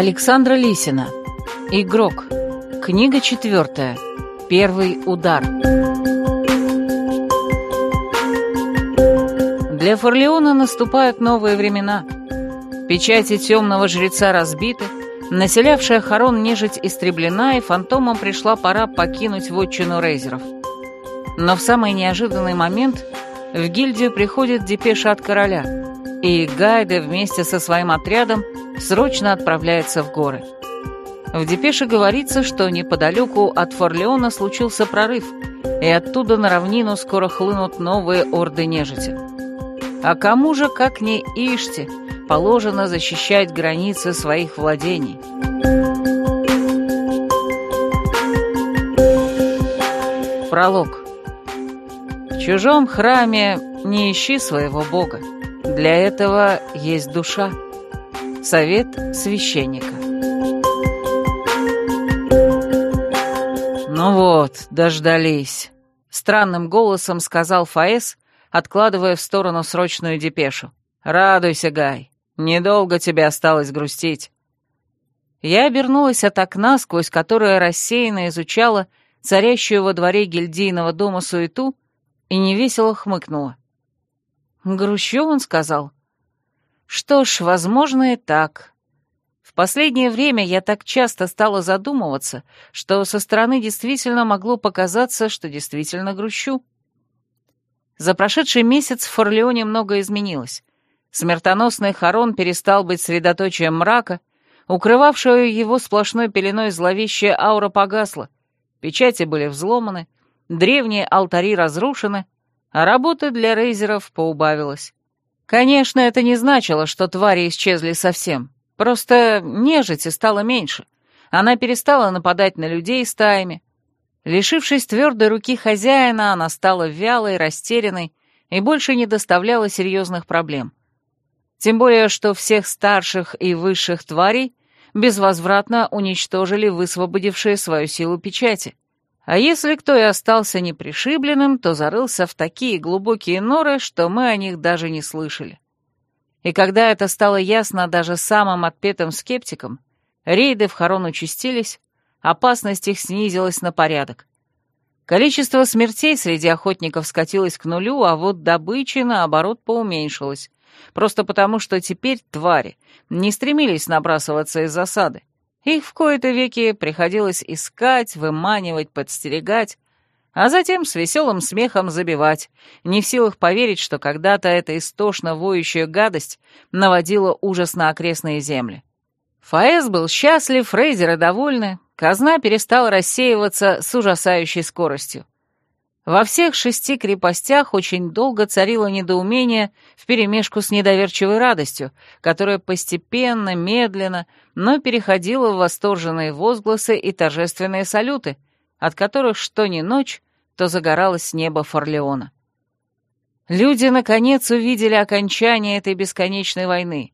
Александра Лисина. Игрок. Книга четвертая. Первый удар. Для Форлеона наступают новые времена. Печати темного жреца разбиты, населявшая Харон нежить истреблена, и фантомам пришла пора покинуть вотчину рейзеров. Но в самый неожиданный момент в гильдию приходит депеша от короля, и Гайде вместе со своим отрядом срочно отправляется в горы. В депеше говорится, что неподалеку от Форлеона случился прорыв, и оттуда на равнину скоро хлынут новые орды нежити. А кому же, как не Иште, положено защищать границы своих владений? Пролог. В чужом храме не ищи своего бога. Для этого есть душа. Совет священника. «Ну вот, дождались», — странным голосом сказал Фаэс, откладывая в сторону срочную депешу. «Радуйся, Гай, недолго тебе осталось грустить». Я обернулась от окна, сквозь которое рассеянно изучала царящую во дворе гильдийного дома суету, и невесело хмыкнула. «Грущу, он сказал?» «Что ж, возможно и так. В последнее время я так часто стала задумываться, что со стороны действительно могло показаться, что действительно грущу. За прошедший месяц в Форлеоне многое изменилось. Смертоносный Харон перестал быть средоточием мрака, укрывавшая его сплошной пеленой зловещая аура погасла, печати были взломаны, древние алтари разрушены, а работы для рейзеров поубавилось. Конечно, это не значило, что твари исчезли совсем. Просто нежити стало меньше. Она перестала нападать на людей стаями. Лишившись твердой руки хозяина, она стала вялой, растерянной и больше не доставляла серьезных проблем. Тем более, что всех старших и высших тварей безвозвратно уничтожили высвободившие свою силу печати. А если кто и остался непришибленным, то зарылся в такие глубокие норы, что мы о них даже не слышали. И когда это стало ясно даже самым отпетым скептикам, рейды в Харон участились, опасность их снизилась на порядок. Количество смертей среди охотников скатилось к нулю, а вот добычи, наоборот, поуменьшилось, просто потому что теперь твари не стремились набрасываться из засады. Их в кои-то веки приходилось искать, выманивать, подстерегать, а затем с веселым смехом забивать, не в силах поверить, что когда-то эта истошно воющая гадость наводила ужас на окрестные земли. Фаэс был счастлив, Фрейзеры довольны, казна перестала рассеиваться с ужасающей скоростью. Во всех шести крепостях очень долго царило недоумение вперемешку с недоверчивой радостью, которая постепенно, медленно, но переходила в восторженные возгласы и торжественные салюты — от которых что ни ночь, то загоралось небо Форлеона. Люди, наконец, увидели окончание этой бесконечной войны.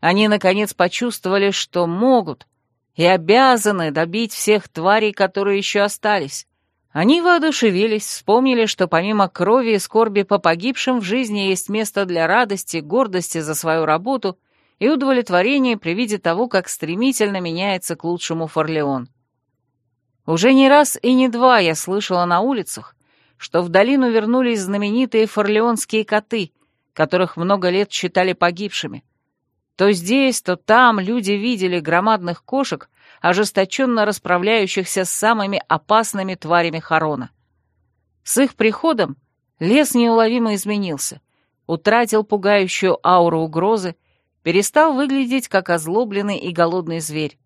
Они, наконец, почувствовали, что могут и обязаны добить всех тварей, которые еще остались. Они воодушевились, вспомнили, что помимо крови и скорби по погибшим в жизни есть место для радости, гордости за свою работу и удовлетворения при виде того, как стремительно меняется к лучшему Форлеон. Уже не раз и не два я слышала на улицах, что в долину вернулись знаменитые форлеонские коты, которых много лет считали погибшими. То здесь, то там люди видели громадных кошек, ожесточенно расправляющихся с самыми опасными тварями Харона. С их приходом лес неуловимо изменился, утратил пугающую ауру угрозы, перестал выглядеть как озлобленный и голодный зверь.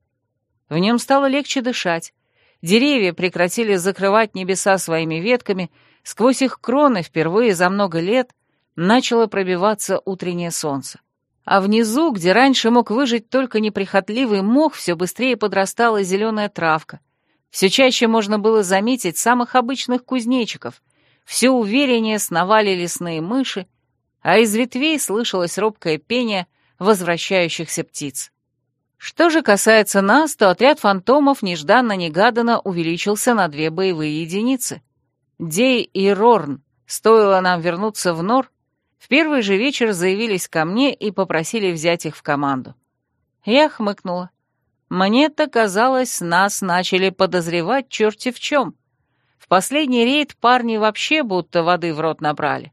В нем стало легче дышать, Деревья прекратили закрывать небеса своими ветками, сквозь их кроны впервые за много лет начало пробиваться утреннее солнце. А внизу, где раньше мог выжить только неприхотливый мох, все быстрее подрастала зеленая травка. Все чаще можно было заметить самых обычных кузнечиков, все увереннее сновали лесные мыши, а из ветвей слышалось робкое пение возвращающихся птиц. Что же касается нас, то отряд фантомов нежданно-негаданно увеличился на две боевые единицы. Дей и Рорн, стоило нам вернуться в Нор, в первый же вечер заявились ко мне и попросили взять их в команду. Я хмыкнула. Мне-то казалось, нас начали подозревать черти в чем. В последний рейд парни вообще будто воды в рот набрали.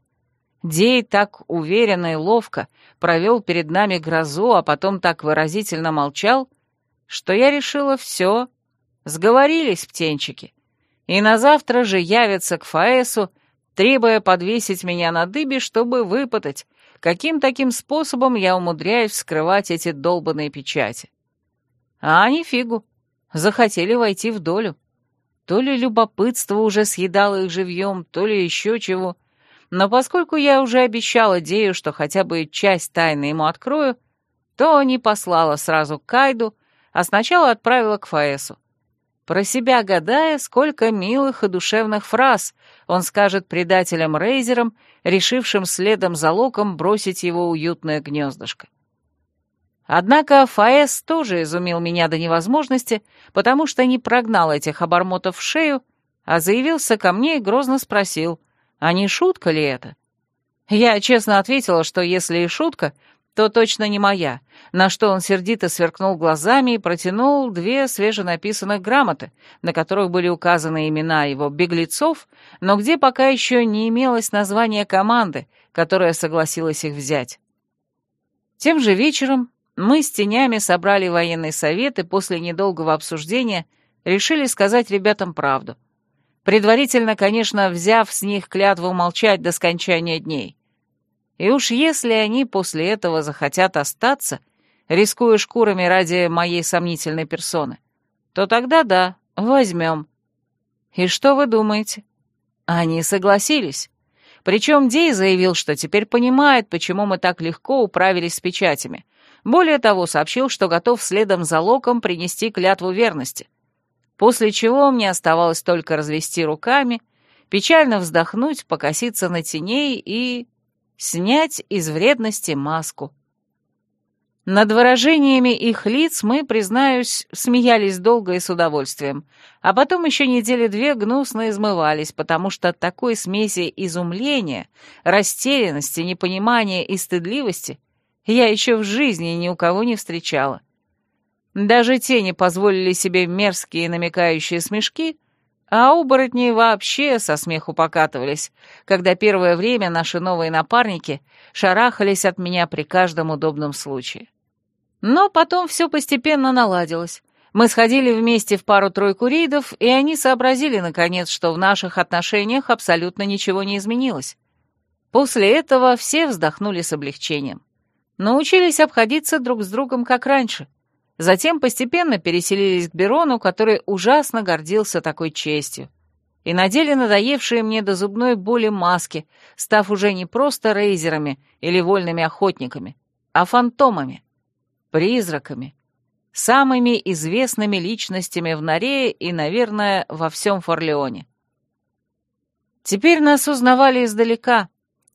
Дей так уверенно и ловко провел перед нами грозу, а потом так выразительно молчал, что я решила все, сговорились птенчики. И на завтра же явятся к Фаэсу, требуя подвесить меня на дыбе, чтобы выпытать, каким таким способом я умудряюсь вскрывать эти долбанные печати. А они фигу. Захотели войти в долю. То ли любопытство уже съедало их живьем, то ли еще чего. Но поскольку я уже обещала Дею, что хотя бы часть тайны ему открою, то не послала сразу к Кайду, а сначала отправила к Фаэсу. Про себя гадая, сколько милых и душевных фраз он скажет предателям-рейзерам, решившим следом за Локом бросить его уютное гнездышко. Однако Фаэс тоже изумил меня до невозможности, потому что не прогнал этих обормотов в шею, а заявился ко мне и грозно спросил, а не шутка ли это? Я честно ответила, что если и шутка, то точно не моя, на что он сердито сверкнул глазами и протянул две свеженаписанных грамоты, на которых были указаны имена его беглецов, но где пока еще не имелось названия команды, которая согласилась их взять. Тем же вечером мы с тенями собрали военный совет и после недолгого обсуждения решили сказать ребятам правду. Предварительно, конечно, взяв с них клятву молчать до скончания дней. И уж если они после этого захотят остаться, рискуя шкурами ради моей сомнительной персоны, то тогда да, возьмем. И что вы думаете? Они согласились. Причем Дей заявил, что теперь понимает, почему мы так легко управились с печатями, более того, сообщил, что готов следом за Локом принести клятву верности. После чего мне оставалось только развести руками, печально вздохнуть, покоситься на теней и... снять из вредности маску. Над выражениями их лиц мы, признаюсь, смеялись долго и с удовольствием, а потом еще недели две гнусно измывались, потому что такой смеси изумления, растерянности, непонимания и стыдливости — я еще в жизни ни у кого не встречала. Даже тени позволили себе мерзкие намекающие смешки, а оборотни вообще со смеху покатывались, когда первое время наши новые напарники шарахались от меня при каждом удобном случае. Но потом все постепенно наладилось. Мы сходили вместе в пару-тройку рейдов, и они сообразили, наконец, что в наших отношениях абсолютно ничего не изменилось. После этого все вздохнули с облегчением научились обходиться друг с другом как раньше. Затем постепенно переселились к Берону, который ужасно гордился такой честью. И надели надоевшие мне до зубной боли маски, став уже не просто рейзерами или вольными охотниками, а фантомами, призраками, самыми известными личностями в Нарее и, наверное, во всем Форлеоне. Теперь нас узнавали издалека.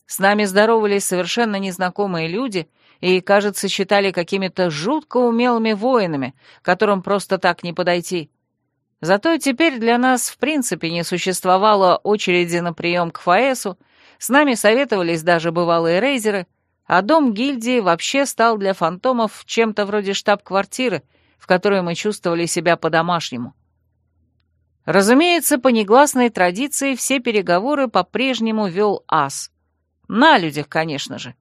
С нами здоровались совершенно незнакомые люди — и, кажется, считали какими-то жутко умелыми воинами, которым просто так не подойти. Зато теперь для нас в принципе не существовало очереди на прием к Фаэсу, с нами советовались даже бывалые рейзеры, а дом гильдии вообще стал для фантомов чем-то вроде штаб-квартиры, в которой мы чувствовали себя по-домашнему. Разумеется, по негласной традиции все переговоры по-прежнему вел ас. На людях, конечно же.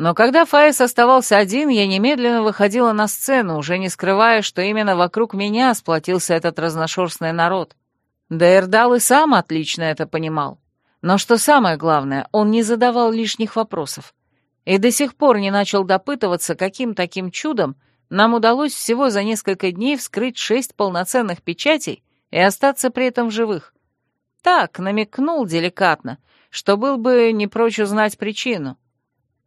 Но когда Фаис оставался один, я немедленно выходила на сцену, уже не скрывая, что именно вокруг меня сплотился этот разношерстный народ. Да и сам отлично это понимал. Но что самое главное, он не задавал лишних вопросов. И до сих пор не начал допытываться, каким таким чудом нам удалось всего за несколько дней вскрыть шесть полноценных печатей и остаться при этом в живых. Так, намекнул деликатно, что был бы не прочь узнать причину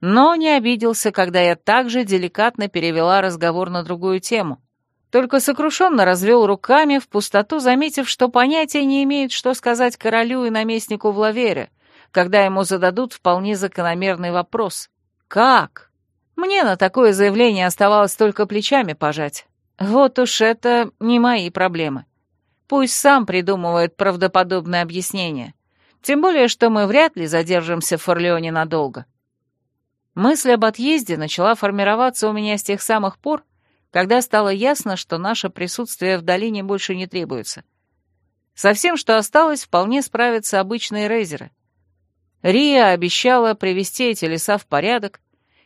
но не обиделся, когда я также деликатно перевела разговор на другую тему. Только сокрушенно развел руками в пустоту, заметив, что понятия не имеет, что сказать королю и наместнику в Лавере, когда ему зададут вполне закономерный вопрос. «Как?» Мне на такое заявление оставалось только плечами пожать. Вот уж это не мои проблемы. Пусть сам придумывает правдоподобное объяснение. Тем более, что мы вряд ли задержимся в Форлеоне надолго. Мысль об отъезде начала формироваться у меня с тех самых пор, когда стало ясно, что наше присутствие в долине больше не требуется. Со всем, что осталось, вполне справятся обычные рейзеры. Рия обещала привести эти леса в порядок,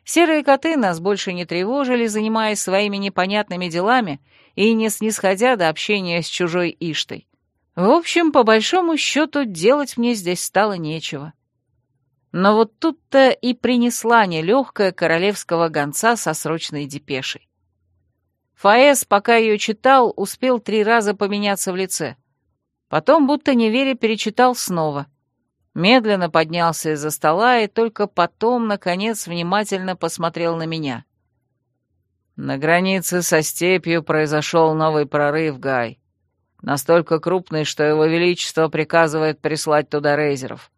серые коты нас больше не тревожили, занимаясь своими непонятными делами и не снисходя до общения с чужой Иштой. В общем, по большому счету, делать мне здесь стало нечего. Но вот тут-то и принесла нелегкая королевского гонца со срочной депешей. Фаэс, пока ее читал, успел три раза поменяться в лице. Потом, будто не веря, перечитал снова. Медленно поднялся из-за стола и только потом, наконец, внимательно посмотрел на меня. На границе со степью произошел новый прорыв, Гай. Настолько крупный, что его величество приказывает прислать туда рейзеров.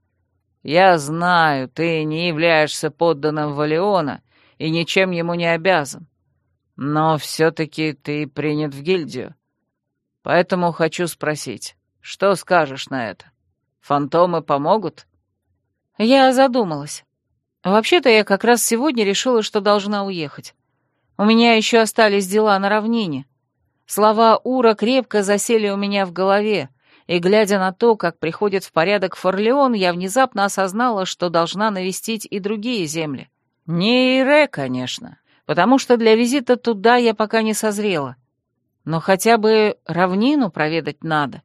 Я знаю, ты не являешься подданным Валиона и ничем ему не обязан. Но все-таки ты принят в гильдию. Поэтому хочу спросить, что скажешь на это? Фантомы помогут?» Я задумалась. Вообще-то я как раз сегодня решила, что должна уехать. У меня еще остались дела на равнине. Слова Ура крепко засели у меня в голове, и, глядя на то, как приходит в порядок Форлеон, я внезапно осознала, что должна навестить и другие земли. Не Ире, конечно, потому что для визита туда я пока не созрела. Но хотя бы равнину проведать надо.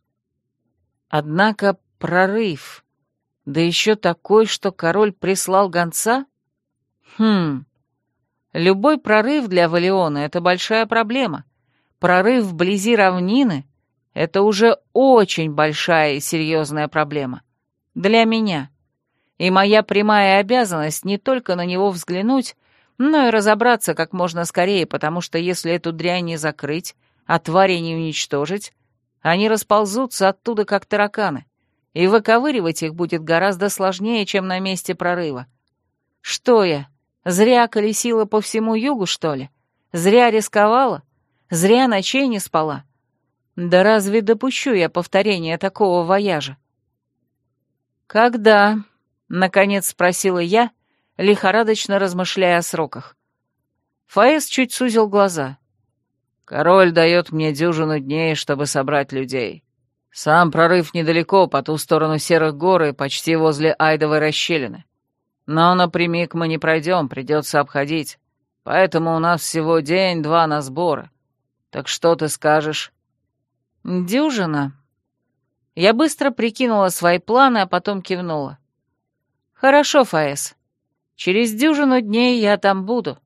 Однако прорыв, да еще такой, что король прислал гонца? Хм, любой прорыв для Валиона — это большая проблема. Прорыв вблизи равнины — это уже очень большая и серьезная проблема. Для меня. И моя прямая обязанность не только на него взглянуть, но и разобраться как можно скорее, потому что если эту дрянь не закрыть, а твари не уничтожить, они расползутся оттуда, как тараканы, и выковыривать их будет гораздо сложнее, чем на месте прорыва. Что я, зря колесила по всему югу, что ли? Зря рисковала? Зря ночей не спала? Да разве допущу я повторения такого вояжа? «Когда?» — наконец спросила я, лихорадочно размышляя о сроках. Фаэс чуть сузил глаза. Король дает мне дюжину дней, чтобы собрать людей. Сам прорыв недалеко, по ту сторону Серых гор и почти возле Айдовой расщелины. Но напрямик мы не пройдем, придется обходить. Поэтому у нас всего день-два на сборы. Так что ты скажешь?» «Дюжина». Я быстро прикинула свои планы, а потом кивнула. «Хорошо, Фаэс. Через дюжину дней я там буду.